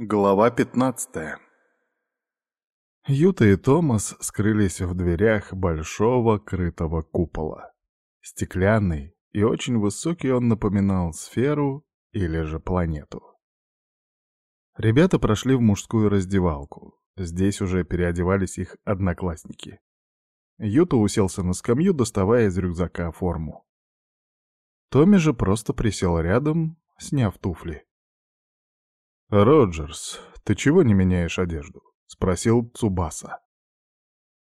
Глава 15 Юта и Томас скрылись в дверях большого крытого купола. Стеклянный и очень высокий он напоминал сферу или же планету. Ребята прошли в мужскую раздевалку. Здесь уже переодевались их одноклассники. Юта уселся на скамью, доставая из рюкзака форму. Томми же просто присел рядом, сняв туфли. «Роджерс, ты чего не меняешь одежду?» — спросил Цубаса.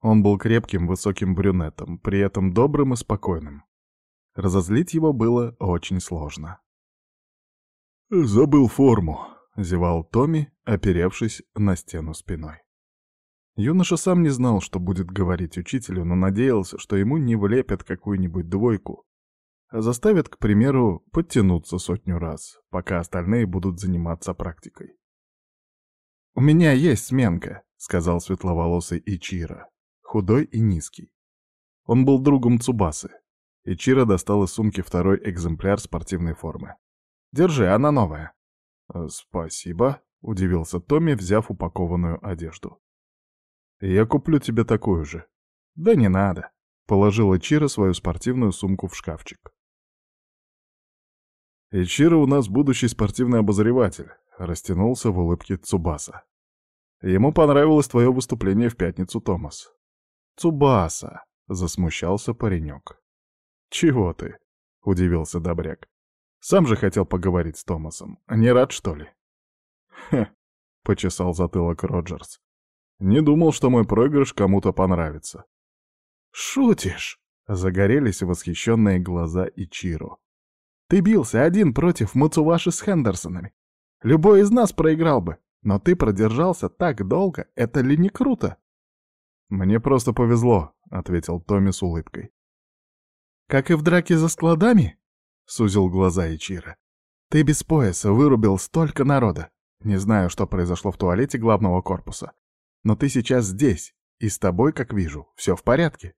Он был крепким, высоким брюнетом, при этом добрым и спокойным. Разозлить его было очень сложно. «Забыл форму», — зевал Томми, оперевшись на стену спиной. Юноша сам не знал, что будет говорить учителю, но надеялся, что ему не влепят какую-нибудь двойку, заставят, к примеру, подтянуться сотню раз, пока остальные будут заниматься практикой. «У меня есть сменка», — сказал светловолосый Ичира, худой и низкий. Он был другом Цубасы. Ичира достал из сумки второй экземпляр спортивной формы. «Держи, она новая». «Э, «Спасибо», — удивился Томми, взяв упакованную одежду. «Я куплю тебе такую же». «Да не надо», — положила Чира свою спортивную сумку в шкафчик. «Ичиро у нас будущий спортивный обозреватель», — растянулся в улыбке Цубаса. «Ему понравилось твое выступление в пятницу, Томас». «Цубаса», — засмущался паренек. «Чего ты?» — удивился Добряк. «Сам же хотел поговорить с Томасом. Не рад, что ли?» «Хе», — почесал затылок Роджерс. «Не думал, что мой проигрыш кому-то понравится». «Шутишь?» — загорелись восхищенные глаза Ичиро. Ты бился один против Муцуваши с Хендерсонами. Любой из нас проиграл бы, но ты продержался так долго, это ли не круто?» «Мне просто повезло», — ответил Томми с улыбкой. «Как и в драке за складами?» — сузил глаза Ичира. «Ты без пояса вырубил столько народа. Не знаю, что произошло в туалете главного корпуса. Но ты сейчас здесь, и с тобой, как вижу, все в порядке».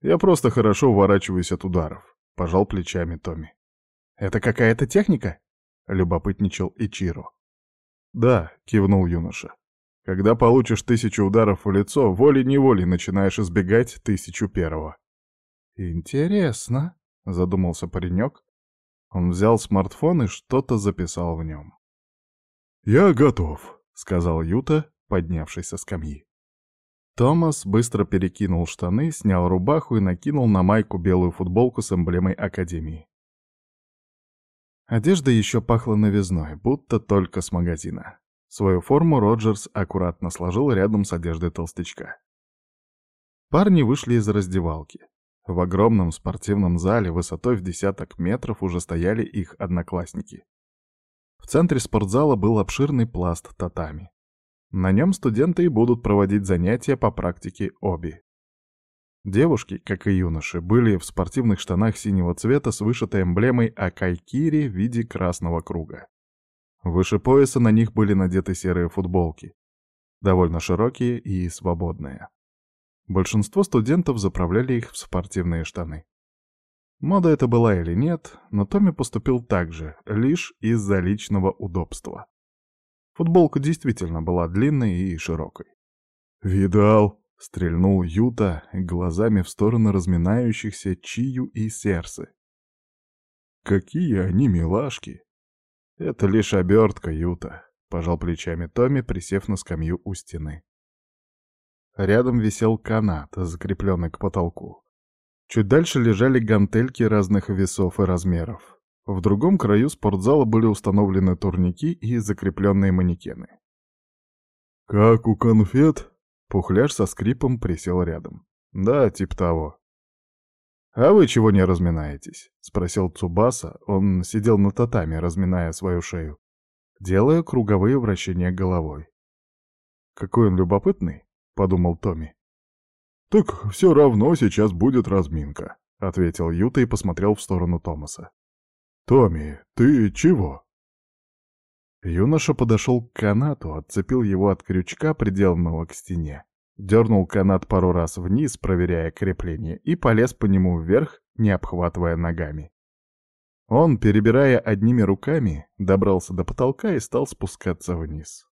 «Я просто хорошо уворачиваюсь от ударов», — пожал плечами Томми. «Это какая-то техника?» — любопытничал Ичиро. «Да», — кивнул юноша. «Когда получишь тысячу ударов в лицо, волей-неволей начинаешь избегать тысячу первого». «Интересно», — задумался паренек. Он взял смартфон и что-то записал в нем. «Я готов», — сказал Юта, поднявшись со скамьи. Томас быстро перекинул штаны, снял рубаху и накинул на майку белую футболку с эмблемой Академии. Одежда еще пахла новизной, будто только с магазина. Свою форму Роджерс аккуратно сложил рядом с одеждой толстячка. Парни вышли из раздевалки. В огромном спортивном зале высотой в десяток метров уже стояли их одноклассники. В центре спортзала был обширный пласт татами. На нем студенты и будут проводить занятия по практике оби. Девушки, как и юноши, были в спортивных штанах синего цвета с вышитой эмблемой Акайкири в виде красного круга. Выше пояса на них были надеты серые футболки, довольно широкие и свободные. Большинство студентов заправляли их в спортивные штаны. Мода это была или нет, но Томми поступил так же, лишь из-за личного удобства. Футболка действительно была длинной и широкой. «Видал?» — стрельнул Юта глазами в сторону разминающихся Чию и Серсы. «Какие они милашки!» «Это лишь обертка, Юта», — пожал плечами Томми, присев на скамью у стены. Рядом висел канат, закрепленный к потолку. Чуть дальше лежали гантельки разных весов и размеров. В другом краю спортзала были установлены турники и закрепленные манекены. «Как у конфет?» Пухляш со скрипом присел рядом. «Да, типа того». «А вы чего не разминаетесь?» — спросил Цубаса. Он сидел на татами, разминая свою шею, делая круговые вращения головой. «Какой он любопытный», — подумал Томми. «Так все равно сейчас будет разминка», — ответил Юта и посмотрел в сторону Томаса. «Томми, ты чего?» Юноша подошел к канату, отцепил его от крючка, приделанного к стене, дернул канат пару раз вниз, проверяя крепление, и полез по нему вверх, не обхватывая ногами. Он, перебирая одними руками, добрался до потолка и стал спускаться вниз.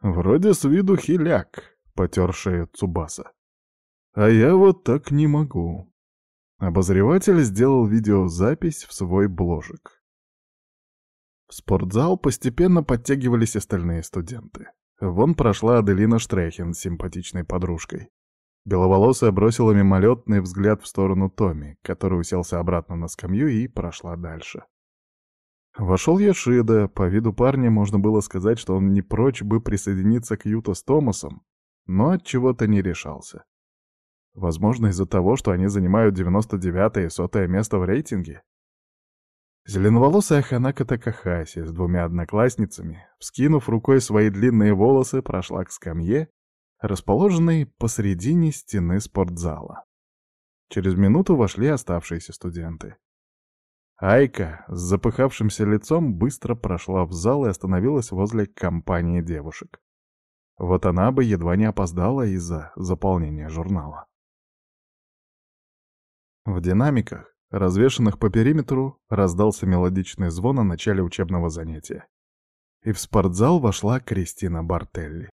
«Вроде с виду хиляк», — потер шею Цубаса. «А я вот так не могу». Обозреватель сделал видеозапись в свой бложик. В спортзал постепенно подтягивались остальные студенты. Вон прошла Аделина Штрехин с симпатичной подружкой. Беловолосая бросила мимолетный взгляд в сторону Томи, который уселся обратно на скамью и прошла дальше. Вошел Яшида, по виду парня можно было сказать, что он не прочь бы присоединиться к Юто с Томасом, но от чего-то не решался. Возможно, из-за того, что они занимают 99 и 100 место в рейтинге. Зеленоволосая Ханака Такахаси с двумя одноклассницами, вскинув рукой свои длинные волосы, прошла к скамье расположенный посредине стены спортзала. Через минуту вошли оставшиеся студенты. Айка с запыхавшимся лицом быстро прошла в зал и остановилась возле компании девушек. Вот она бы едва не опоздала из-за заполнения журнала. В динамиках, развешанных по периметру, раздался мелодичный звон о начале учебного занятия. И в спортзал вошла Кристина Бартелли.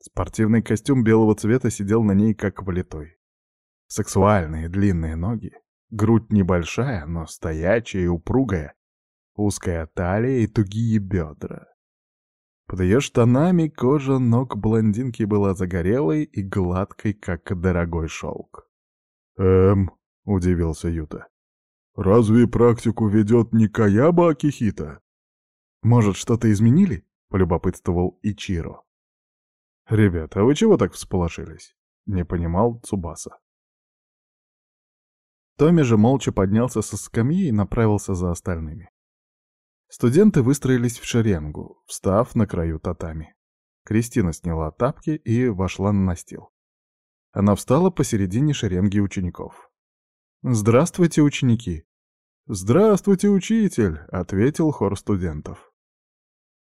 Спортивный костюм белого цвета сидел на ней как влитой. Сексуальные длинные ноги, грудь небольшая, но стоячая и упругая, узкая талия и тугие бедра. Под ее штанами кожа ног блондинки была загорелой и гладкой, как дорогой шелк. «Эм», — удивился Юта, — «разве практику ведет не Каяба Акихита?» «Может, что-то изменили?» — полюбопытствовал Ичиро. «Ребята, а вы чего так всполошились?» — не понимал Цубаса. Томми же молча поднялся со скамьи и направился за остальными. Студенты выстроились в шеренгу, встав на краю татами. Кристина сняла тапки и вошла на настил. Она встала посередине шеренги учеников. «Здравствуйте, ученики!» «Здравствуйте, учитель!» — ответил хор студентов.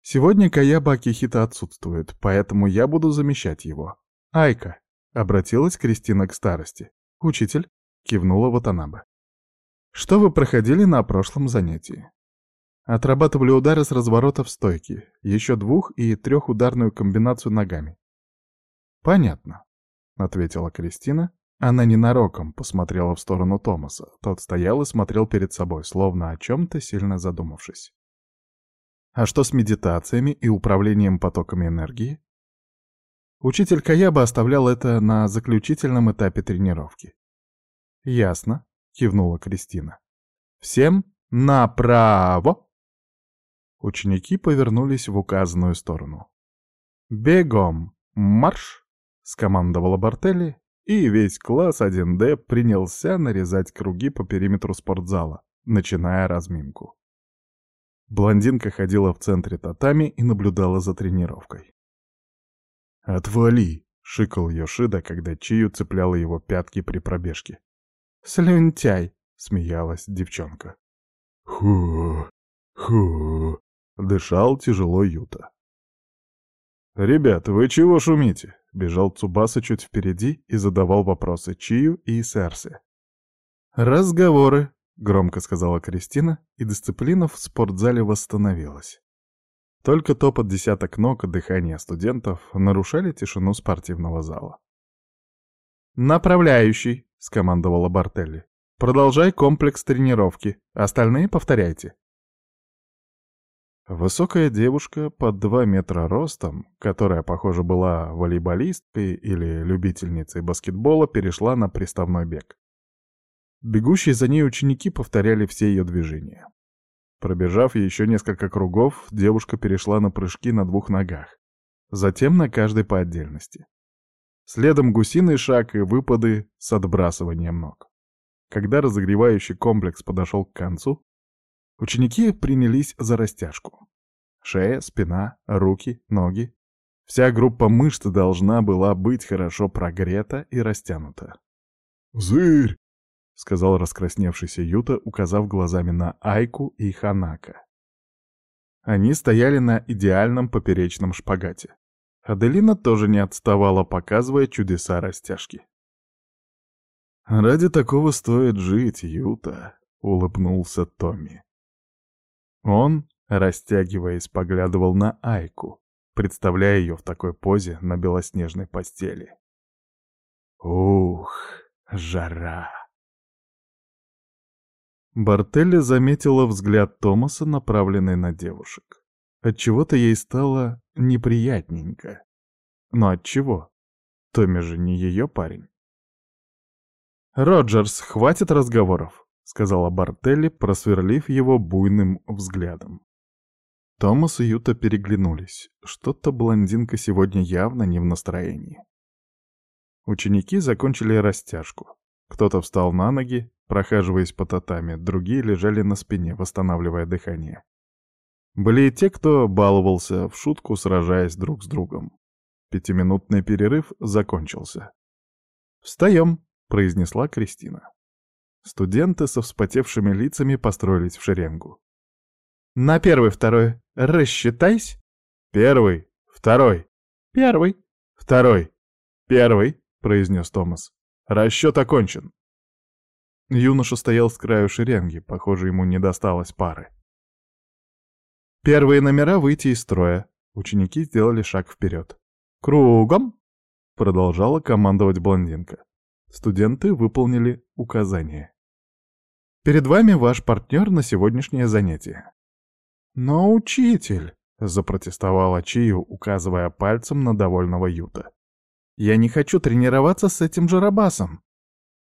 Сегодня Каяба Акихита отсутствует, поэтому я буду замещать его. Айка, обратилась Кристина к старости. Учитель, кивнула Ватанабе. Что вы проходили на прошлом занятии? Отрабатывали удары с разворота в стойке, еще двух- и трехударную комбинацию ногами. Понятно, ответила Кристина. Она ненароком посмотрела в сторону Томаса. Тот стоял и смотрел перед собой, словно о чем-то сильно задумавшись. А что с медитациями и управлением потоками энергии? Учитель Каяба оставлял это на заключительном этапе тренировки. «Ясно», — кивнула Кристина. «Всем направо!» Ученики повернулись в указанную сторону. «Бегом! Марш!» — скомандовала Бартелли, и весь класс 1D принялся нарезать круги по периметру спортзала, начиная разминку. Блондинка ходила в центре татами и наблюдала за тренировкой. «Отвали!» — шикал Йошида, когда Чию цепляла его пятки при пробежке. «Слюнтяй!» — смеялась девчонка. «Ху! Ху!» — дышал тяжело Юта. «Ребята, вы чего шумите?» — бежал Цубаса чуть впереди и задавал вопросы Чию и Серсе. «Разговоры», громко сказала Кристина, и дисциплина в спортзале восстановилась. Только топот десяток ног и дыхание студентов нарушали тишину спортивного зала. «Направляющий», — скомандовала Бартелли. «Продолжай комплекс тренировки. Остальные повторяйте». Высокая девушка под два метра ростом, которая, похоже, была волейболисткой или любительницей баскетбола, перешла на приставной бег. Бегущие за ней ученики повторяли все ее движения. Пробежав еще несколько кругов, девушка перешла на прыжки на двух ногах, затем на каждой по отдельности. Следом гусиный шаг и выпады с отбрасыванием ног. Когда разогревающий комплекс подошел к концу, ученики принялись за растяжку. Шея, спина, руки, ноги. Вся группа мышц должна была быть хорошо прогрета и растянута. «Зырь! — сказал раскрасневшийся Юта, указав глазами на Айку и Ханака. Они стояли на идеальном поперечном шпагате. Аделина тоже не отставала, показывая чудеса растяжки. «Ради такого стоит жить, Юта», — улыбнулся Томми. Он, растягиваясь, поглядывал на Айку, представляя ее в такой позе на белоснежной постели. Ух, жара! Бартелли заметила взгляд Томаса, направленный на девушек. Отчего-то ей стало неприятненько. Но от чего? Томми же не ее парень. «Роджерс, хватит разговоров», — сказала Бартелли, просверлив его буйным взглядом. Томас и Юта переглянулись. Что-то блондинка сегодня явно не в настроении. Ученики закончили растяжку. Кто-то встал на ноги, прохаживаясь по татами, другие лежали на спине, восстанавливая дыхание. Были и те, кто баловался в шутку, сражаясь друг с другом. Пятиминутный перерыв закончился. «Встаем!» — произнесла Кристина. Студенты со вспотевшими лицами построились в шеренгу. «На первый, второй. Рассчитайсь!» «Первый, второй, первый, второй, первый!» — произнес Томас. «Расчет окончен!» Юноша стоял с краю шеренги, похоже, ему не досталось пары. Первые номера выйти из строя. Ученики сделали шаг вперед. «Кругом!» — продолжала командовать блондинка. Студенты выполнили указание. «Перед вами ваш партнер на сегодняшнее занятие». «Но учитель!» — запротестовала Чию, указывая пальцем на довольного Юта. «Я не хочу тренироваться с этим жарабасом».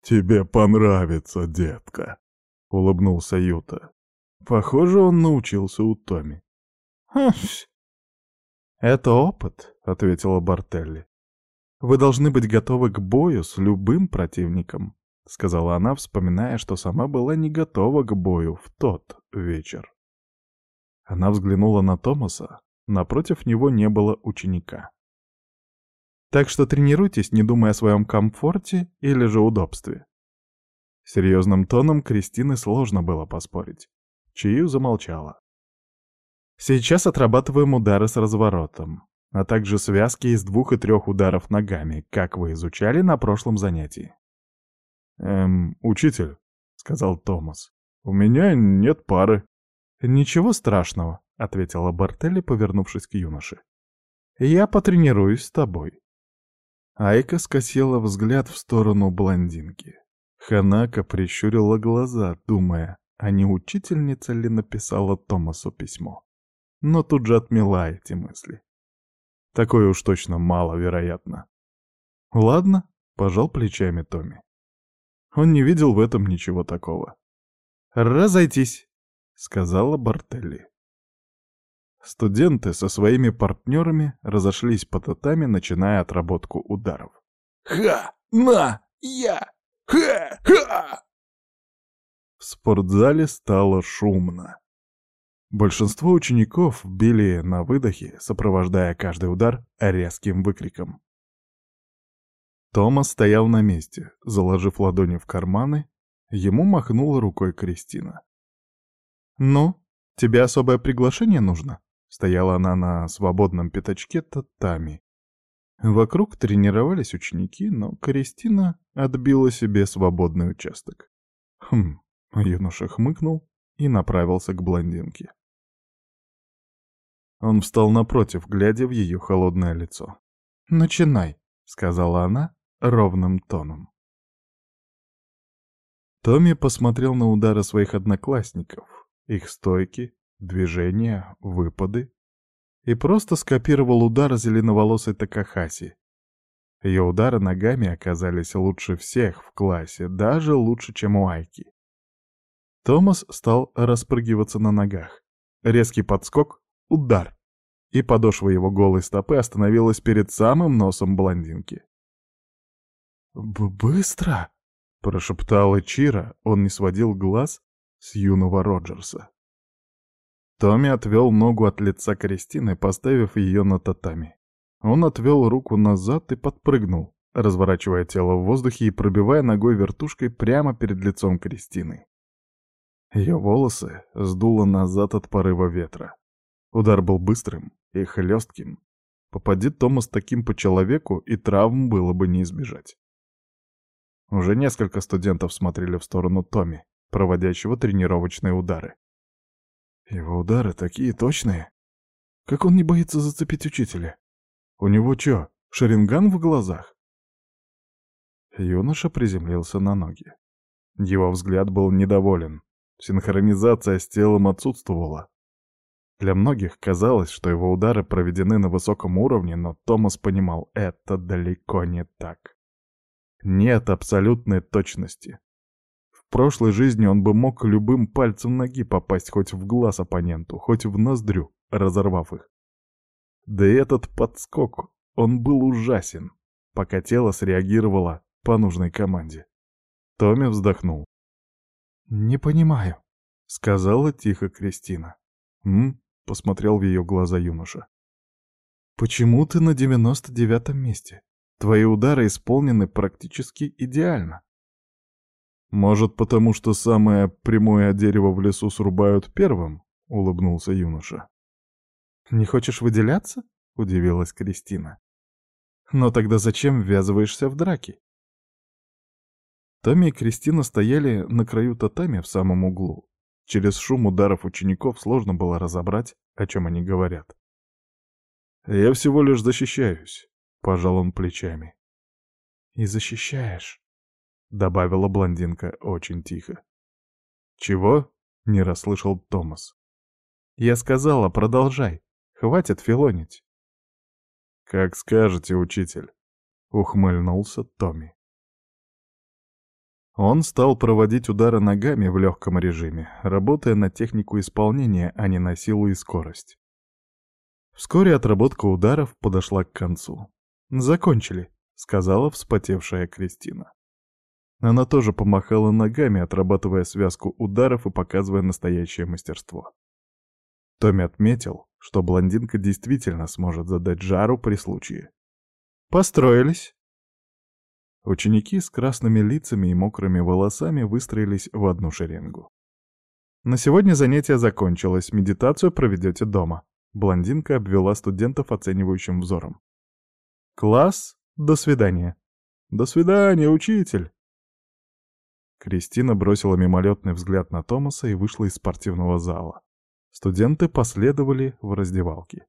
«Тебе понравится, детка», — улыбнулся Юта. Похоже, он научился у Томи. «Это опыт», — ответила Бартелли. «Вы должны быть готовы к бою с любым противником», — сказала она, вспоминая, что сама была не готова к бою в тот вечер. Она взглянула на Томаса, напротив него не было ученика. «Так что тренируйтесь, не думая о своем комфорте или же удобстве». Серьезным тоном Кристины сложно было поспорить. Чию замолчала. Сейчас отрабатываем удары с разворотом, а также связки из двух и трех ударов ногами, как вы изучали на прошлом занятии. «Эм, учитель», — сказал Томас, — «у меня нет пары». «Ничего страшного», — ответила Бартелли, повернувшись к юноше. «Я потренируюсь с тобой». Айка скосила взгляд в сторону блондинки. Ханака прищурила глаза, думая, а не учительница ли написала Томасу письмо но тут же отмела эти мысли. Такое уж точно маловероятно. Ладно, пожал плечами Томми. Он не видел в этом ничего такого. «Разойтись», — сказала Бартелли. Студенты со своими партнерами разошлись по татами, начиная отработку ударов. «Ха! На! Я! Ха! Ха!» В спортзале стало шумно. Большинство учеников били на выдохе, сопровождая каждый удар резким выкриком. Томас стоял на месте, заложив ладони в карманы, ему махнула рукой Кристина. «Ну, тебе особое приглашение нужно?» Стояла она на свободном пятачке татами. Вокруг тренировались ученики, но Кристина отбила себе свободный участок. Хм, юноша хмыкнул и направился к блондинке. Он встал напротив, глядя в ее холодное лицо. «Начинай», — сказала она ровным тоном. Томми посмотрел на удары своих одноклассников, их стойки, движения, выпады, и просто скопировал удар зеленоволосой Такахаси. Ее удары ногами оказались лучше всех в классе, даже лучше, чем у Айки. Томас стал распрыгиваться на ногах. Резкий подскок, Удар! И подошва его голой стопы остановилась перед самым носом блондинки. «Быстро!» — прошептала Чира, он не сводил глаз с юного Роджерса. Томми отвел ногу от лица Кристины, поставив ее на татами. Он отвел руку назад и подпрыгнул, разворачивая тело в воздухе и пробивая ногой вертушкой прямо перед лицом Кристины. Ее волосы сдуло назад от порыва ветра. Удар был быстрым и хлестким. Попади Томас таким по человеку, и травм было бы не избежать. Уже несколько студентов смотрели в сторону Томми, проводящего тренировочные удары. Его удары такие точные. Как он не боится зацепить учителя? У него чё, шаринган в глазах? Юноша приземлился на ноги. Его взгляд был недоволен. Синхронизация с телом отсутствовала. Для многих казалось, что его удары проведены на высоком уровне, но Томас понимал, это далеко не так. Нет абсолютной точности. В прошлой жизни он бы мог любым пальцем ноги попасть хоть в глаз оппоненту, хоть в ноздрю, разорвав их. Да и этот подскок, он был ужасен, пока тело среагировало по нужной команде. Томми вздохнул. «Не понимаю», — сказала тихо Кристина. «М?» — посмотрел в ее глаза юноша. «Почему ты на девяносто девятом месте? Твои удары исполнены практически идеально». «Может, потому что самое прямое дерево в лесу срубают первым?» — улыбнулся юноша. «Не хочешь выделяться?» — удивилась Кристина. «Но тогда зачем ввязываешься в драки?» Томми и Кристина стояли на краю татами в самом углу. Через шум ударов учеников сложно было разобрать, о чем они говорят. «Я всего лишь защищаюсь», — пожал он плечами. «И защищаешь», — добавила блондинка очень тихо. «Чего?» — не расслышал Томас. «Я сказала, продолжай. Хватит филонить». «Как скажете, учитель», — ухмыльнулся Томми. Он стал проводить удары ногами в легком режиме, работая на технику исполнения, а не на силу и скорость. Вскоре отработка ударов подошла к концу. «Закончили», — сказала вспотевшая Кристина. Она тоже помахала ногами, отрабатывая связку ударов и показывая настоящее мастерство. Томми отметил, что блондинка действительно сможет задать жару при случае. «Построились», Ученики с красными лицами и мокрыми волосами выстроились в одну шеренгу. «На сегодня занятие закончилось, медитацию проведете дома», — блондинка обвела студентов оценивающим взором. «Класс, до свидания». «До свидания, учитель!» Кристина бросила мимолетный взгляд на Томаса и вышла из спортивного зала. Студенты последовали в раздевалке.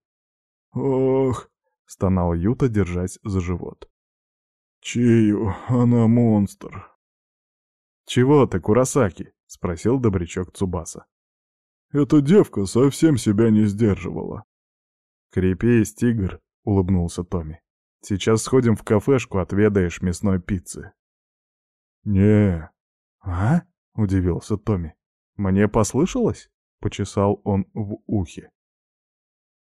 «Ох!» — стонал Юта, держась за живот. «Чию, она монстр». «Чего ты, Курасаки?» — спросил добрячок Цубаса. «Эта девка совсем себя не сдерживала». «Крепись, тигр», — улыбнулся Томми. «Сейчас сходим в кафешку, отведаешь мясной пиццы». «Не». «А?» — удивился Томми. «Мне послышалось?» — почесал он в ухе.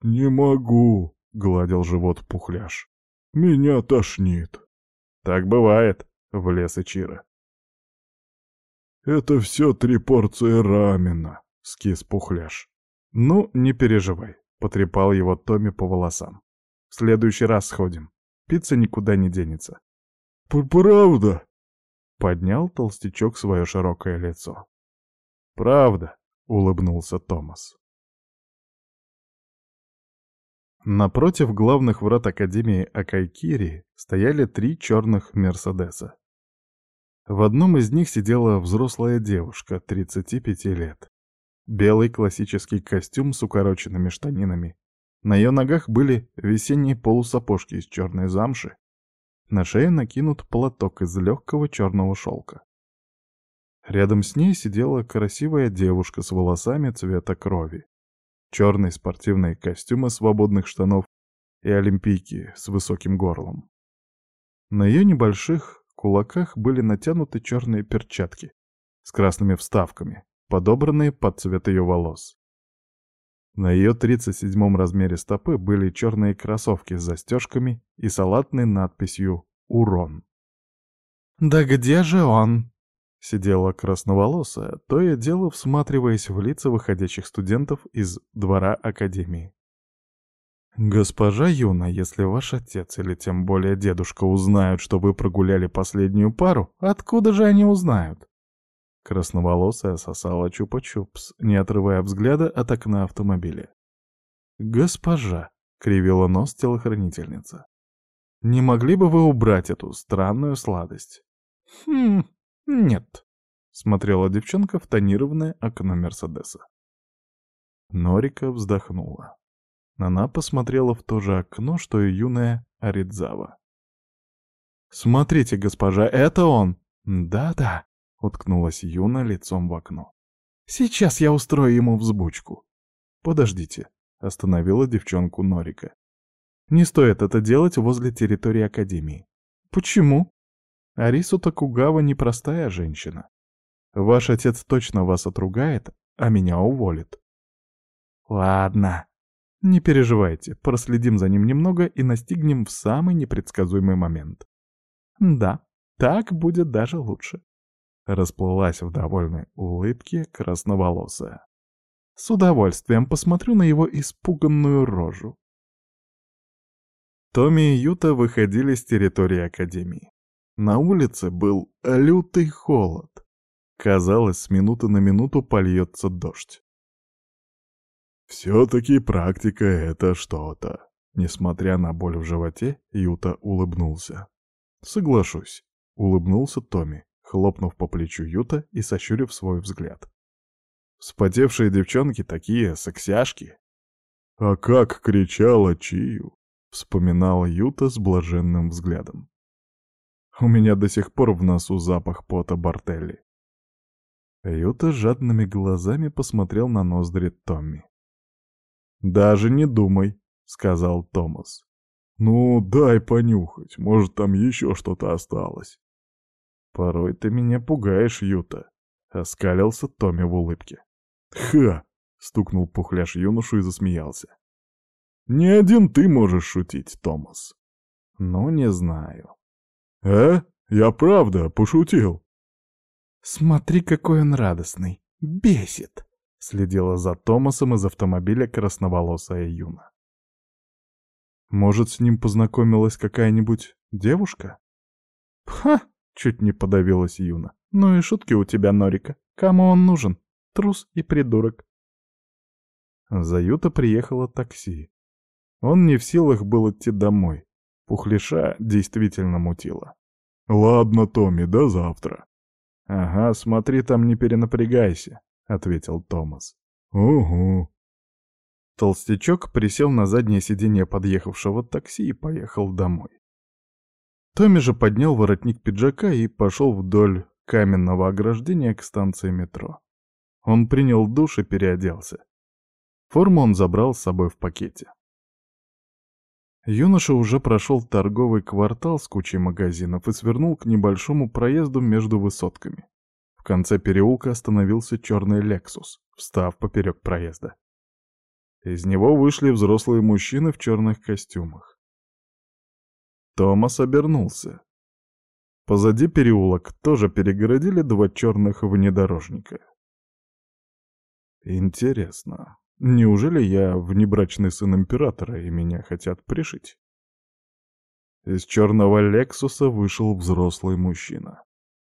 «Не могу», — гладил живот пухляш. «Меня тошнит». «Так бывает», — влез Ичиро. «Это все три порции рамена», — скис пухляш. «Ну, не переживай», — потрепал его Томми по волосам. «В следующий раз сходим. Пицца никуда не денется». «Правда?» — поднял толстячок свое широкое лицо. «Правда», — улыбнулся Томас. Напротив главных врат Академии Акайкири стояли три черных «Мерседеса». В одном из них сидела взрослая девушка 35 лет. Белый классический костюм с укороченными штанинами. На ее ногах были весенние полусапожки из черной замши. На шее накинут платок из легкого черного шелка. Рядом с ней сидела красивая девушка с волосами цвета крови черный спортивный костюм из свободных штанов и олимпийки с высоким горлом. На ее небольших кулаках были натянуты черные перчатки с красными вставками, подобранные под цвет ее волос. На ее 37-м размере стопы были черные кроссовки с застежками и салатной надписью «Урон». «Да где же он?» Сидела красноволосая, то и дело всматриваясь в лица выходящих студентов из двора Академии. «Госпожа Юна, если ваш отец или тем более дедушка узнают, что вы прогуляли последнюю пару, откуда же они узнают?» Красноволосая сосала чупа-чупс, не отрывая взгляда от окна автомобиля. «Госпожа», — кривила нос телохранительница, — «не могли бы вы убрать эту странную сладость?» «Хм, «Нет», Смотрела девчонка в тонированное окно Мерседеса. Норика вздохнула. Она посмотрела в то же окно, что и юная Аридзава. «Смотрите, госпожа, это он!» «Да-да», — уткнулась Юна лицом в окно. «Сейчас я устрою ему взбучку». «Подождите», — остановила девчонку Норика. «Не стоит это делать возле территории Академии». «Почему?» «Арису Такугава непростая женщина. Ваш отец точно вас отругает, а меня уволит». «Ладно», не переживайте, проследим за ним немного и настигнем в самый непредсказуемый момент. Да, так будет даже лучше. Расплылась в довольной улыбке красноволосая. С удовольствием посмотрю на его испуганную рожу. Томми и Юта выходили с территории Академии. На улице был лютый холод. Казалось, с минуты на минуту польется дождь. «Все-таки практика — это что-то». Несмотря на боль в животе, Юта улыбнулся. «Соглашусь», — улыбнулся Томми, хлопнув по плечу Юта и сощурив свой взгляд. «Вспотевшие девчонки такие, сексяшки». «А как кричала Чию!» — вспоминал Юта с блаженным взглядом. «У меня до сих пор в носу запах пота Бартелли». Юта жадными глазами посмотрел на ноздри Томми. «Даже не думай», — сказал Томас. «Ну, дай понюхать, может, там еще что-то осталось». «Порой ты меня пугаешь, Юта», — оскалился Томми в улыбке. «Ха!» — стукнул пухляш юношу и засмеялся. «Не один ты можешь шутить, Томас». «Ну, не знаю». «Э? Я правда пошутил». «Смотри, какой он радостный. Бесит!» Следила за Томасом из автомобиля красноволосая Юна. «Может, с ним познакомилась какая-нибудь девушка?» «Ха!» — чуть не подавилась Юна. «Ну и шутки у тебя, Норика. Кому он нужен? Трус и придурок». За Юта приехало такси. Он не в силах был идти домой. Пухлиша действительно мутила. «Ладно, Томми, до завтра». «Ага, смотри там, не перенапрягайся. — ответил Томас. «Угу». Толстячок присел на заднее сиденье подъехавшего такси и поехал домой. Томми же поднял воротник пиджака и пошел вдоль каменного ограждения к станции метро. Он принял душ и переоделся. Форму он забрал с собой в пакете. Юноша уже прошел торговый квартал с кучей магазинов и свернул к небольшому проезду между высотками. В конце переулка остановился черный «Лексус», встав поперек проезда. Из него вышли взрослые мужчины в черных костюмах. Томас обернулся. Позади переулок тоже перегородили два черных внедорожника. Интересно, неужели я внебрачный сын императора и меня хотят пришить? Из черного «Лексуса» вышел взрослый мужчина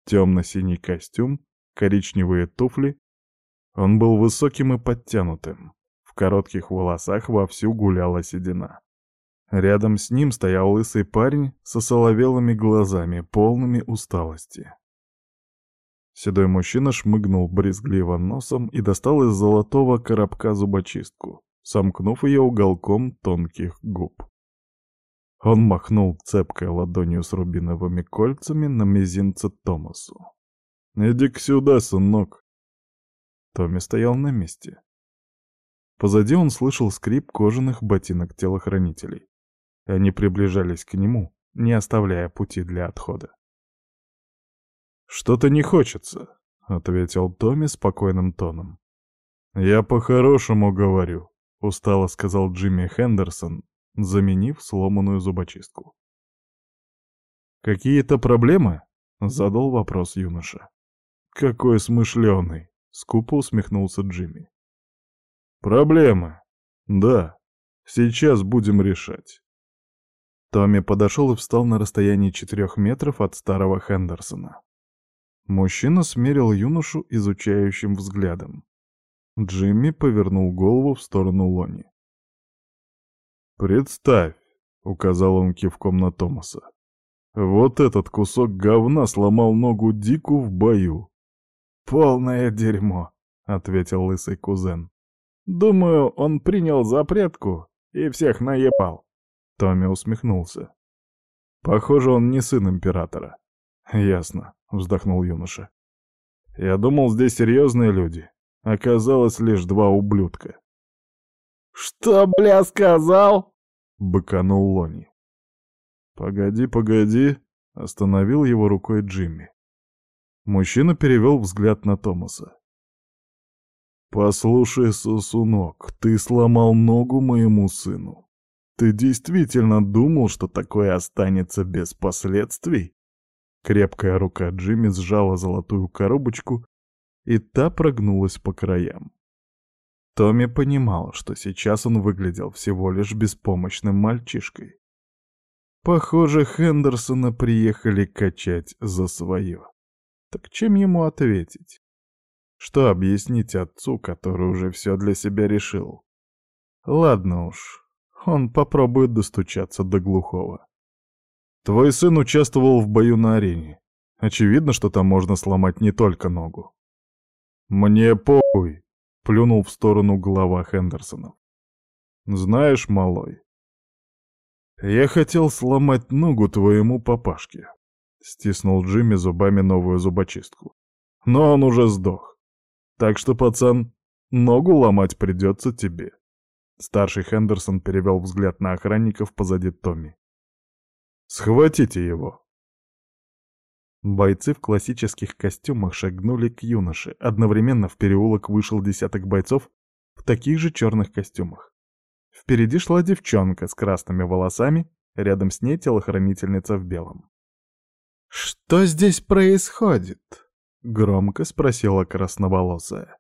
темно-синий костюм, коричневые туфли. Он был высоким и подтянутым. В коротких волосах вовсю гуляла седина. Рядом с ним стоял лысый парень со соловелыми глазами, полными усталости. Седой мужчина шмыгнул брезгливо носом и достал из золотого коробка зубочистку, сомкнув ее уголком тонких губ. Он махнул цепкой ладонью с рубиновыми кольцами на мизинце Томасу. «Иди-ка сюда, сынок!» Томми стоял на месте. Позади он слышал скрип кожаных ботинок телохранителей. Они приближались к нему, не оставляя пути для отхода. «Что-то не хочется», — ответил Томми спокойным тоном. «Я по-хорошему говорю», — устало сказал Джимми Хендерсон, заменив сломанную зубочистку. «Какие-то проблемы?» — задал вопрос юноша. «Какой смышленый!» — скупо усмехнулся Джимми. «Проблемы. Да. Сейчас будем решать». Томми подошел и встал на расстоянии четырех метров от старого Хендерсона. Мужчина смерил юношу изучающим взглядом. Джимми повернул голову в сторону Лони. «Представь», — указал он кивком на Томаса, — «вот этот кусок говна сломал ногу Дику в бою. «Полное дерьмо», — ответил лысый кузен. «Думаю, он принял запретку и всех наебал». Томми усмехнулся. «Похоже, он не сын императора». «Ясно», — вздохнул юноша. «Я думал, здесь серьезные люди. Оказалось, лишь два ублюдка». «Что, бля, сказал?» — быканул Лони. «Погоди, погоди», — остановил его рукой Джимми. Мужчина перевел взгляд на Томаса. «Послушай, сосунок, ты сломал ногу моему сыну. Ты действительно думал, что такое останется без последствий?» Крепкая рука Джимми сжала золотую коробочку, и та прогнулась по краям. Томми понимал, что сейчас он выглядел всего лишь беспомощным мальчишкой. Похоже, Хендерсона приехали качать за свое. Так чем ему ответить? Что объяснить отцу, который уже все для себя решил? Ладно уж, он попробует достучаться до глухого. Твой сын участвовал в бою на арене. Очевидно, что там можно сломать не только ногу. Мне похуй, плюнул в сторону глава Хендерсона. Знаешь, малой, я хотел сломать ногу твоему папашке. Стиснул Джимми зубами новую зубочистку. Но он уже сдох. Так что, пацан, ногу ломать придется тебе. Старший Хендерсон перевел взгляд на охранников позади Томми. «Схватите его!» Бойцы в классических костюмах шагнули к юноше. Одновременно в переулок вышел десяток бойцов в таких же черных костюмах. Впереди шла девчонка с красными волосами, рядом с ней телохранительница в белом. «Что здесь происходит?» — громко спросила красноволосая.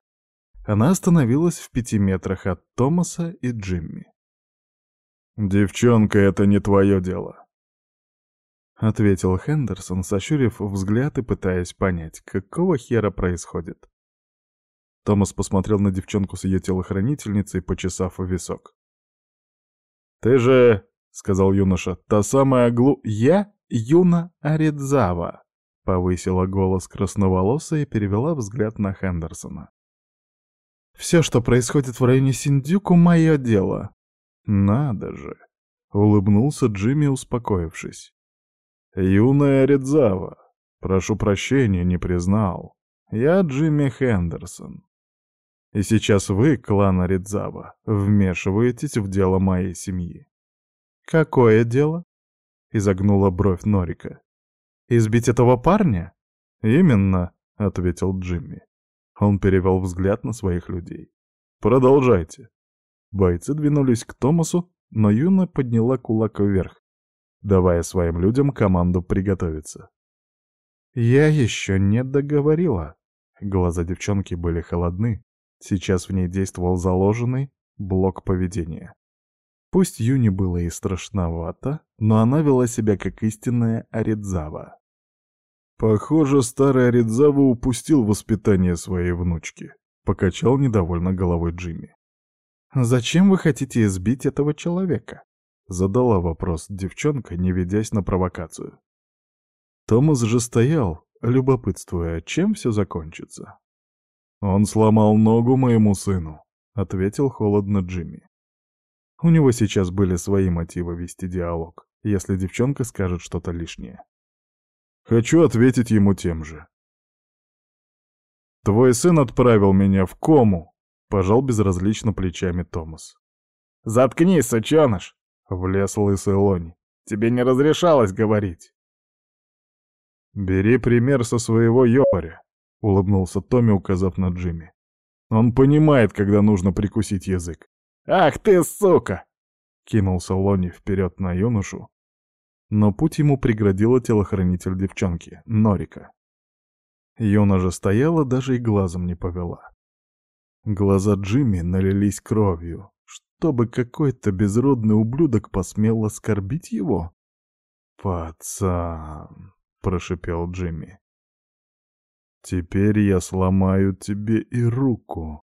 Она остановилась в пяти метрах от Томаса и Джимми. «Девчонка, это не твое дело», — ответил Хендерсон, сощурив взгляд и пытаясь понять, какого хера происходит. Томас посмотрел на девчонку с ее телохранительницей, почесав висок. «Ты же, — сказал юноша, — та самая глу...» «Я Юна Аридзава», — повысила голос красноволосая и перевела взгляд на Хендерсона. «Все, что происходит в районе Синдюку, мое дело». «Надо же!» — улыбнулся Джимми, успокоившись. «Юная Аридзава, прошу прощения, не признал. Я Джимми Хендерсон. И сейчас вы, клан Аридзава, вмешиваетесь в дело моей семьи». «Какое дело?» изогнула бровь Норика. «Избить этого парня?» «Именно», — ответил Джимми. Он перевел взгляд на своих людей. «Продолжайте». Бойцы двинулись к Томасу, но Юна подняла кулак вверх, давая своим людям команду приготовиться. «Я еще не договорила». Глаза девчонки были холодны. Сейчас в ней действовал заложенный блок поведения. Пусть Юни было и страшновато, но она вела себя как истинная Аридзава. «Похоже, старый Аридзава упустил воспитание своей внучки», — покачал недовольно головой Джимми. «Зачем вы хотите избить этого человека?» — задала вопрос девчонка, не ведясь на провокацию. Томас же стоял, любопытствуя, чем все закончится. «Он сломал ногу моему сыну», — ответил холодно Джимми. У него сейчас были свои мотивы вести диалог, если девчонка скажет что-то лишнее. Хочу ответить ему тем же. «Твой сын отправил меня в кому», — пожал безразлично плечами Томас. «Заткнись, сучёныш!» — влез лысый Лонь. «Тебе не разрешалось говорить». «Бери пример со своего ёпаря», — улыбнулся Томми, указав на Джимми. «Он понимает, когда нужно прикусить язык. «Ах ты, сука!» — кинулся Лони вперед на юношу. Но путь ему преградила телохранитель девчонки, Норика. Юна же стояла, даже и глазом не повела. Глаза Джимми налились кровью, чтобы какой-то безродный ублюдок посмел оскорбить его. «Пацан!» — прошипел Джимми. «Теперь я сломаю тебе и руку!»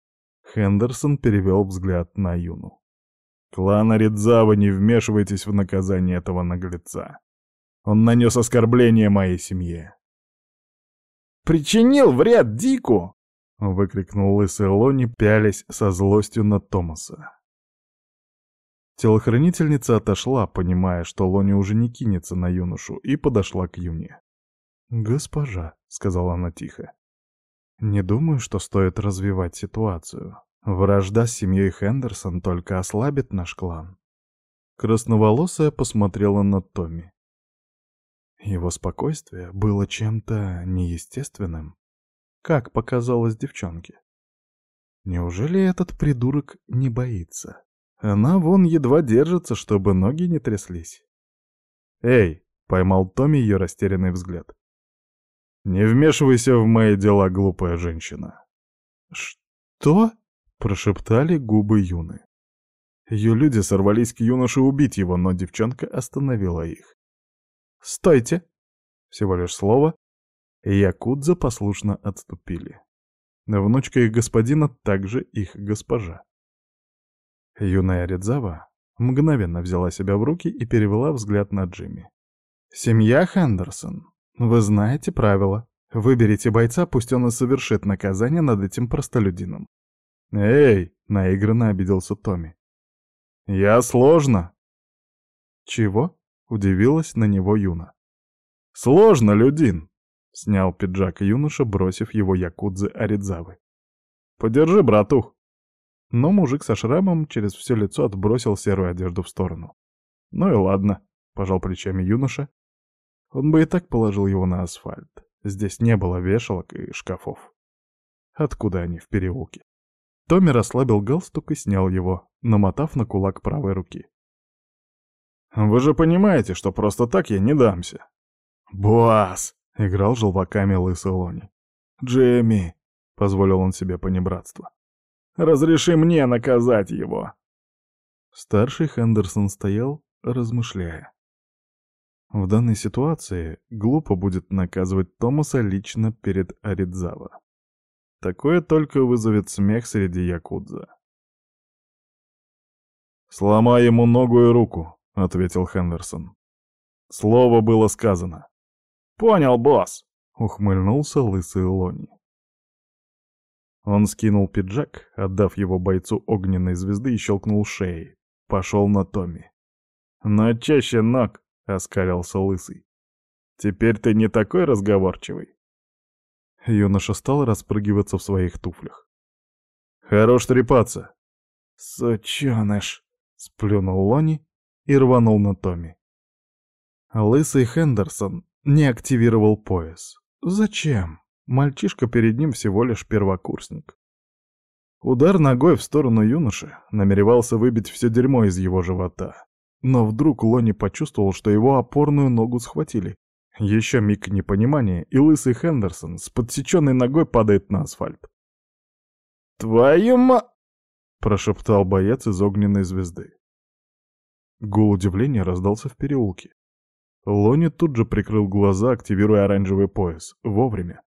Хендерсон перевел взгляд на Юну. «Клан Аридзава, не вмешивайтесь в наказание этого наглеца. Он нанес оскорбление моей семье». Причинил вред Дику!» — выкрикнул лысый Лони, пялясь со злостью на Томаса. Телохранительница отошла, понимая, что Лони уже не кинется на юношу, и подошла к Юне. «Госпожа», — сказала она тихо, — «не думаю, что стоит развивать ситуацию. Вражда с семьей Хендерсон только ослабит наш клан». Красноволосая посмотрела на Томми. Его спокойствие было чем-то неестественным, как показалось девчонке. Неужели этот придурок не боится? Она вон едва держится, чтобы ноги не тряслись. «Эй!» — поймал Томми ее растерянный взгляд. «Не вмешивайся в мои дела, глупая женщина». «Что?» — прошептали губы Юны. Ее люди сорвались к юноше убить его, но девчонка остановила их. «Стойте!» Всего лишь слово, якудза послушно отступили. Внучка их господина также их госпожа. Юная Ридзава мгновенно взяла себя в руки и перевела взгляд на Джимми. «Семья Хендерсон, вы знаете правила. Выберите бойца, пусть он и совершит наказание над этим простолюдином». «Эй!» — наигранно обиделся Томми. «Я сложно!» «Чего?» — удивилась на него Юна. «Сложно, Людин!» — снял пиджак юноша, бросив его якудзы Аридзавы. «Подержи, братух!» Но мужик со шрамом через все лицо отбросил серую одежду в сторону. «Ну и ладно», — пожал плечами юноша. Он бы и так положил его на асфальт. Здесь не было вешалок и шкафов. Откуда они в переулке? Томми расслабил галстук и снял его, намотав на кулак правой руки. «Вы же понимаете, что просто так я не дамся». «Буас!» — играл желваками лысый Лони. «Джимми!» — позволил он себе понебратство. Разреши мне наказать его!» Старший Хендерсон стоял, размышляя. В данной ситуации глупо будет наказывать Томаса лично перед Аридзава. Такое только вызовет смех среди якудза. «Сломай ему ногу и руку», — ответил Хендерсон. Слово было сказано. «Понял, босс», — ухмыльнулся лысый Лони. Он скинул пиджак, отдав его бойцу огненной звезды и щелкнул шеей. Пошел на Томми. «Но чаще ног», — оскалился лысый. «Теперь ты не такой разговорчивый». Юноша стал распрыгиваться в своих туфлях. «Хорош трепаться!» «Сучёныш!» — сплюнул Лони и рванул на Томми. Лысый Хендерсон не активировал пояс. «Зачем?» Мальчишка перед ним всего лишь первокурсник. Удар ногой в сторону юноши намеревался выбить все дерьмо из его живота. Но вдруг Лони почувствовал, что его опорную ногу схватили. Еще миг непонимания, и лысый Хендерсон с подсеченной ногой падает на асфальт. «Твою ма...» — прошептал боец из огненной звезды. Гул удивления раздался в переулке. Лони тут же прикрыл глаза, активируя оранжевый пояс. Вовремя.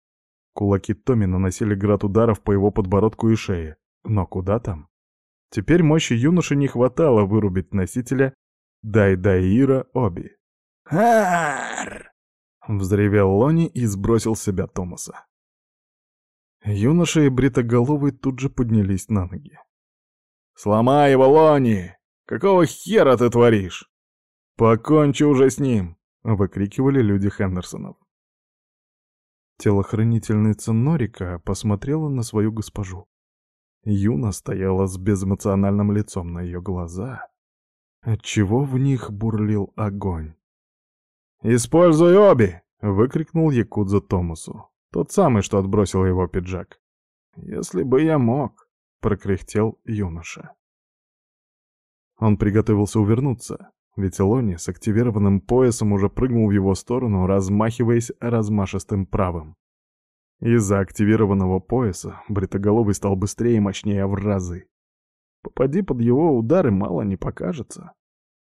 Кулаки Томи наносили град ударов по его подбородку и шее. Но куда там? Теперь мощи юноши не хватало вырубить носителя Дайдаира Оби. «Ар!» — взревел Лони и сбросил с себя Томаса. Юноша и бритоголовый тут же поднялись на ноги. «Сломай его, Лони! Какого хера ты творишь?» «Покончи уже с ним!» — выкрикивали люди Хендерсонов. Телохранительница Норика посмотрела на свою госпожу. Юна стояла с безэмоциональным лицом на ее глаза, отчего в них бурлил огонь. «Используй обе!» — выкрикнул Якудза Томасу. Тот самый, что отбросил его пиджак. «Если бы я мог!» — прокряхтел юноша. Он приготовился увернуться, ведь Лони с активированным поясом уже прыгнул в его сторону, размахиваясь размашистым правым. Из-за активированного пояса бритоголовый стал быстрее и мощнее в разы. Попади под его удары мало не покажется.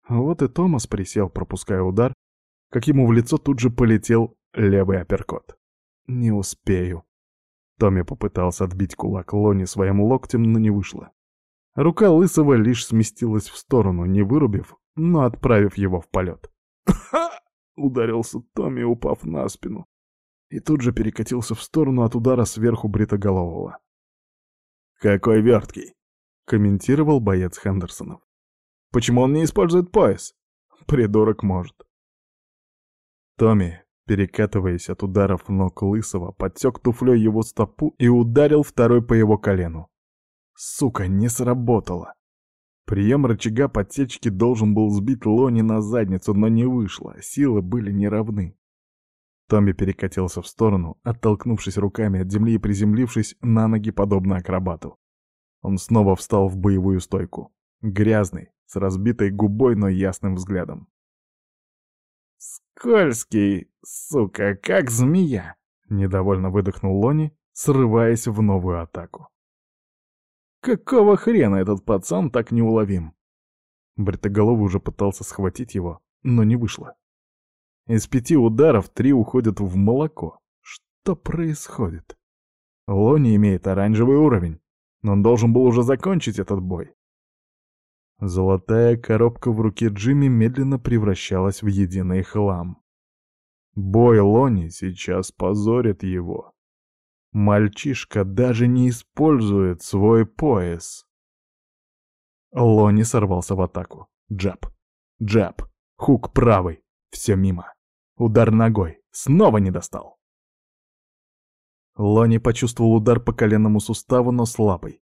Вот и Томас присел, пропуская удар, как ему в лицо тут же полетел левый апперкот. «Не успею». Томми попытался отбить кулак Лони своим локтем, но не вышло. Рука Лысого лишь сместилась в сторону, не вырубив, но отправив его в полет. Ударился Томми, упав на спину. и тут же перекатился в сторону от удара сверху бритоголового. «Какой верткий!» — комментировал боец Хендерсонов. «Почему он не использует пояс?» «Придурок может». Томми, перекатываясь от ударов ног Лысого, подсек туфлей его стопу и ударил второй по его колену. Сука, не сработало. Прием рычага подсечки должен был сбить Лони на задницу, но не вышло, силы были неравны. Томми перекатился в сторону, оттолкнувшись руками от земли и приземлившись на ноги подобно акробату. Он снова встал в боевую стойку. Грязный, с разбитой губой, но ясным взглядом. «Скользкий, сука, как змея!» — недовольно выдохнул Лони, срываясь в новую атаку. «Какого хрена этот пацан так неуловим?» Бритоголовый уже пытался схватить его, но не вышло. Из пяти ударов три уходят в молоко. Что происходит? Лони имеет оранжевый уровень, но он должен был уже закончить этот бой. Золотая коробка в руке Джимми медленно превращалась в единый хлам. Бой Лони сейчас позорит его. Мальчишка даже не использует свой пояс. Лони сорвался в атаку. Джаб. Джаб. Хук правый. Все мимо. Удар ногой. Снова не достал. Лони почувствовал удар по коленному суставу, но слабый.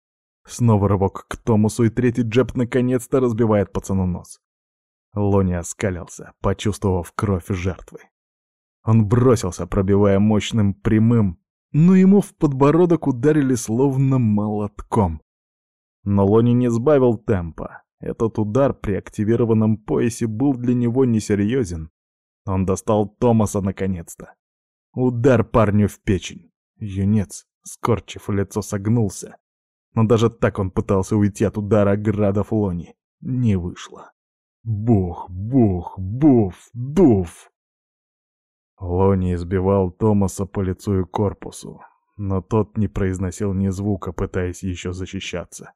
Снова рывок к Томасу, и третий джеб наконец-то разбивает пацану нос. Лони оскалился, почувствовав кровь жертвы. Он бросился, пробивая мощным прямым, но ему в подбородок ударили словно молотком. Но Лони не сбавил темпа. Этот удар при активированном поясе был для него несерьезен, он достал Томаса наконец-то. Удар парню в печень. Юнец, скорчив лицо, согнулся. Но даже так он пытался уйти от удара града Флони. Не вышло. Бух, бух, буф, дуф. Лони избивал Томаса по лицу и корпусу, но тот не произносил ни звука, пытаясь еще защищаться.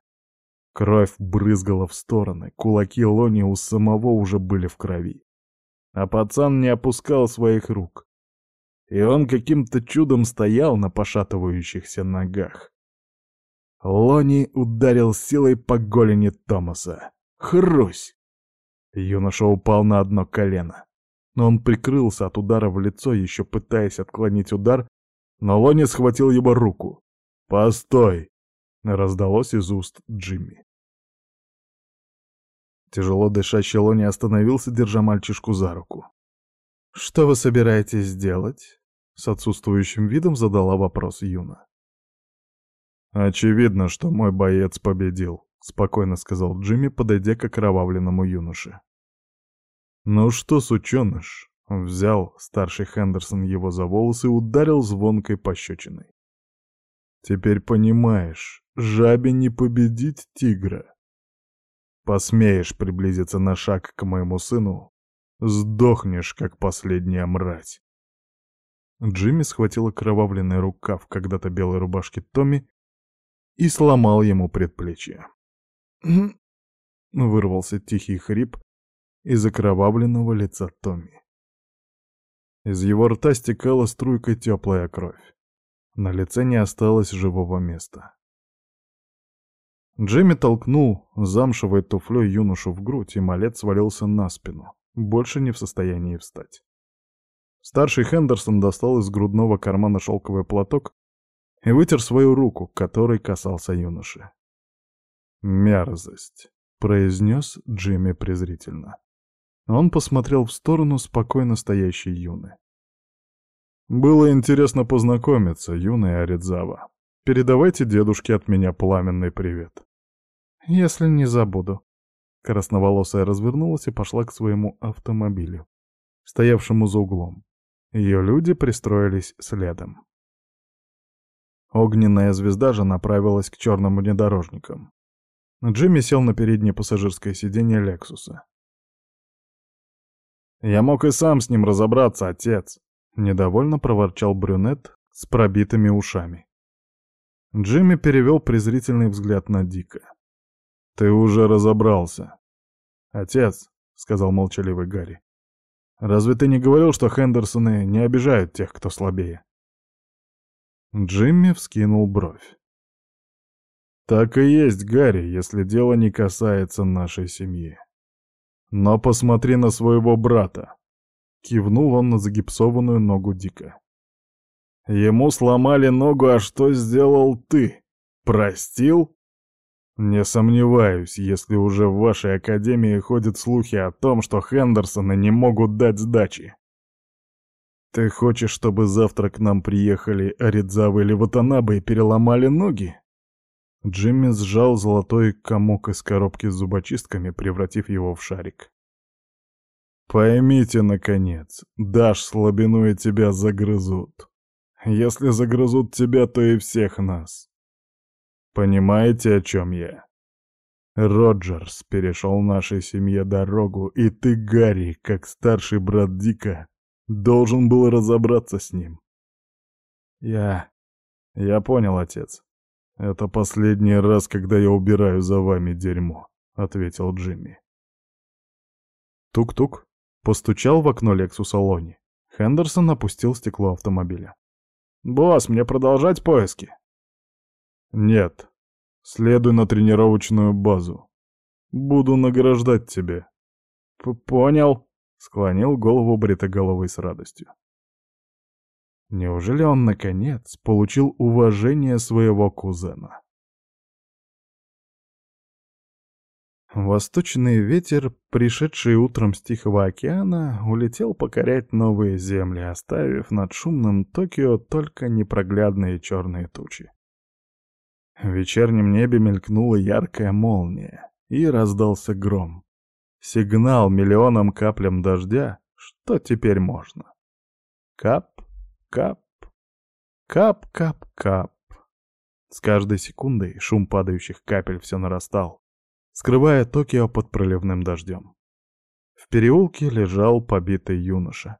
Кровь брызгала в стороны, кулаки Лони у самого уже были в крови а пацан не опускал своих рук. И он каким-то чудом стоял на пошатывающихся ногах. Лони ударил силой по голени Томаса. Хрусь! Юноша упал на одно колено. Но он прикрылся от удара в лицо, еще пытаясь отклонить удар, но Лони схватил его руку. «Постой!» — раздалось из уст Джимми. Тяжело дышащий Лони остановился, держа мальчишку за руку. «Что вы собираетесь делать?» — с отсутствующим видом задала вопрос Юна. «Очевидно, что мой боец победил», — спокойно сказал Джимми, подойдя к окровавленному юноше. «Ну что, сученыш?» — взял старший Хендерсон его за волосы и ударил звонкой пощечиной. «Теперь понимаешь, жабе не победить тигра. Посмеешь приблизиться на шаг к моему сыну, сдохнешь, как последняя мразь. Джимми схватил окровавленный рукав когда-то белой рубашки Томми и сломал ему предплечье. Вырвался тихий хрип из окровавленного лица Томми. Из его рта стекала струйка теплая кровь. На лице не осталось живого места. Джимми толкнул замшевой туфлей юношу в грудь, и малец свалился на спину, больше не в состоянии встать. Старший Хендерсон достал из грудного кармана шелковый платок и вытер свою руку, которой касался юноши. «Мерзость», — произнес Джимми презрительно. Он посмотрел в сторону спокойно стоящей Юны. «Было интересно познакомиться, юная Аридзава. Передавайте дедушке от меня пламенный привет. Если не забуду. Красноволосая развернулась и пошла к своему автомобилю, стоявшему за углом. Ее люди пристроились следом. Огненная звезда же направилась к черным внедорожникам. Джимми сел на переднее пассажирское сиденье Лексуса. «Я мог и сам с ним разобраться, отец!» — недовольно проворчал брюнет с пробитыми ушами. Джимми перевел презрительный взгляд на Дика. «Ты уже разобрался». «Отец», — сказал молчаливый Гарри, — «разве ты не говорил, что Хендерсоны не обижают тех, кто слабее?» Джимми вскинул бровь. «Так и есть, Гарри, если дело не касается нашей семьи. Но посмотри на своего брата!» Кивнул он на загипсованную ногу Дика. «Ему сломали ногу, а что сделал ты? Простил?» «Не сомневаюсь, если уже в вашей академии ходят слухи о том, что Хендерсоны не могут дать сдачи. Ты хочешь, чтобы завтра к нам приехали Аридзавы или Ватанабы и переломали ноги?» Джимми сжал золотой комок из коробки с зубочистками, превратив его в шарик. «Поймите, наконец, дашь слабину и тебя загрызут. Если загрызут тебя, то и всех нас. Понимаете, о чем я? Роджерс перешел нашей семье дорогу, и ты, Гарри, как старший брат Дика, должен был разобраться с ним. Я... я понял, отец. Это последний раз, когда я убираю за вами дерьмо, — ответил Джимми. Тук-тук. Постучал в окно Лексуса Лони. Хендерсон опустил стекло автомобиля. «Босс, мне продолжать поиски?» «Нет. Следуй на тренировочную базу. Буду награждать тебя». П «Понял», — склонил голову бритоголовый с радостью. Неужели он, наконец, получил уважение своего кузена? Восточный ветер, пришедший утром с Тихого океана, улетел покорять новые земли, оставив над шумным Токио только непроглядные черные тучи. В вечернем небе мелькнула яркая молния, и раздался гром. Сигнал миллионам каплям дождя, что теперь можно. Кап, кап, кап-кап-кап. С каждой секундой шум падающих капель все нарастал, скрывая Токио под проливным дождем. В переулке лежал побитый юноша.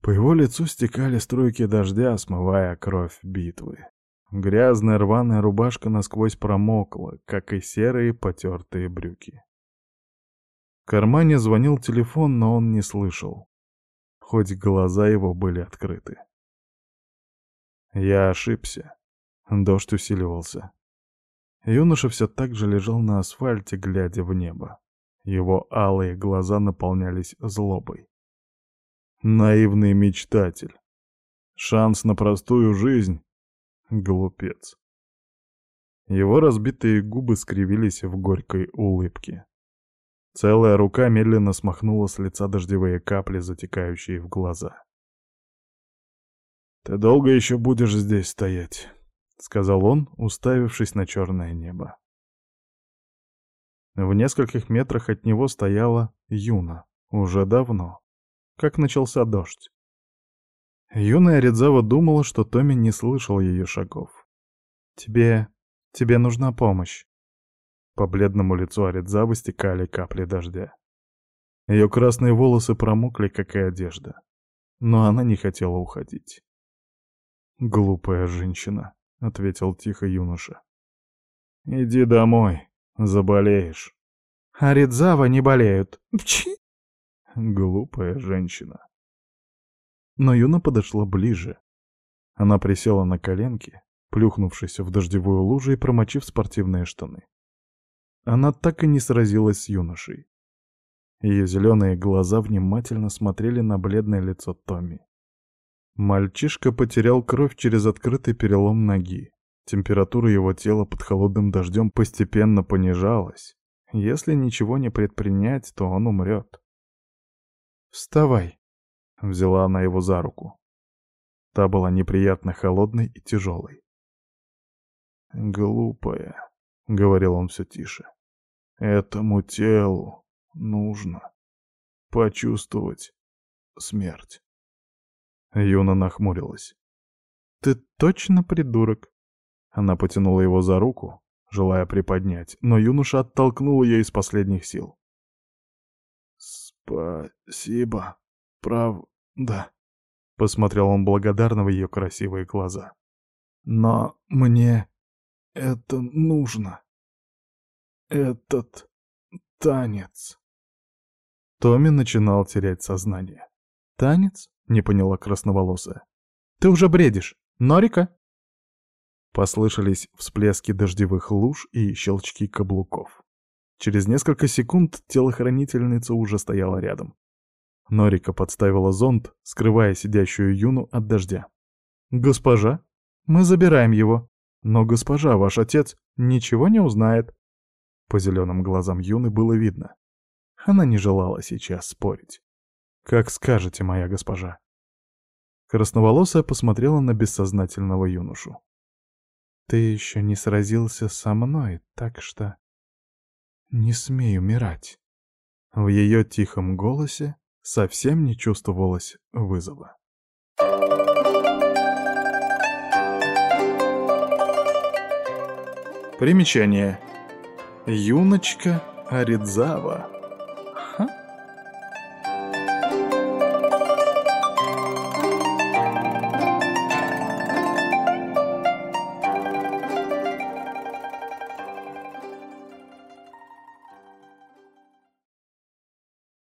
По его лицу стекали струйки дождя, смывая кровь битвы. Грязная рваная рубашка насквозь промокла, как и серые потертые брюки. В кармане звонил телефон, но он не слышал, хоть глаза его были открыты. Я ошибся. Дождь усиливался. Юноша все так же лежал на асфальте, глядя в небо. Его алые глаза наполнялись злобой. Наивный мечтатель. Шанс на простую жизнь Глупец. Его разбитые губы скривились в горькой улыбке. Целая рука медленно смахнула с лица дождевые капли, затекающие в глаза. «Ты долго еще будешь здесь стоять?» — сказал он, уставившись на черное небо. В нескольких метрах от него стояла Юна, уже давно, как начался дождь. Юная Ридзава думала, что Томми не слышал ее шагов. «Тебе... тебе нужна помощь». По бледному лицу Аридзавы стекали капли дождя. Ее красные волосы промокли, как и одежда. Но она не хотела уходить. «Глупая женщина», — ответил тихо юноша. «Иди домой, заболеешь». «Аридзава не болеют». Пчи! Глупая женщина. Но Юна подошла ближе. Она присела на коленки, плюхнувшись в дождевую лужу и промочив спортивные штаны. Она так и не сразилась с юношей. Ее зеленые глаза внимательно смотрели на бледное лицо Томми. Мальчишка потерял кровь через открытый перелом ноги. Температура его тела под холодным дождем постепенно понижалась. Если ничего не предпринять, то он умрет. «Вставай!» Взяла она его за руку. Та была неприятно холодной и тяжелой. «Глупая», — говорил он все тише. «Этому телу нужно почувствовать смерть». Юна нахмурилась. «Ты точно придурок?» Она потянула его за руку, желая приподнять, но юноша оттолкнул ее из последних сил. «Спасибо», правда?» — посмотрел он благодарно в ее красивые глаза. «Но мне это нужно. Этот танец». Томми начинал терять сознание. «Танец?» — не поняла красноволосая. «Ты уже бредишь. Норика?» Послышались всплески дождевых луж и щелчки каблуков. Через несколько секунд телохранительница уже стояла рядом. Норика подставила зонт, скрывая сидящую Юну от дождя. «Госпожа, мы забираем его. Но, госпожа, ваш отец ничего не узнает». По зеленым глазам Юны было видно. Она не желала сейчас спорить. «Как скажете, моя госпожа». Красноволосая посмотрела на бессознательного юношу. «Ты еще не сразился со мной, так что не смей умирать». В ее тихом голосе совсем не чувствовалось вызова. Примечание. Юночка Аридзава.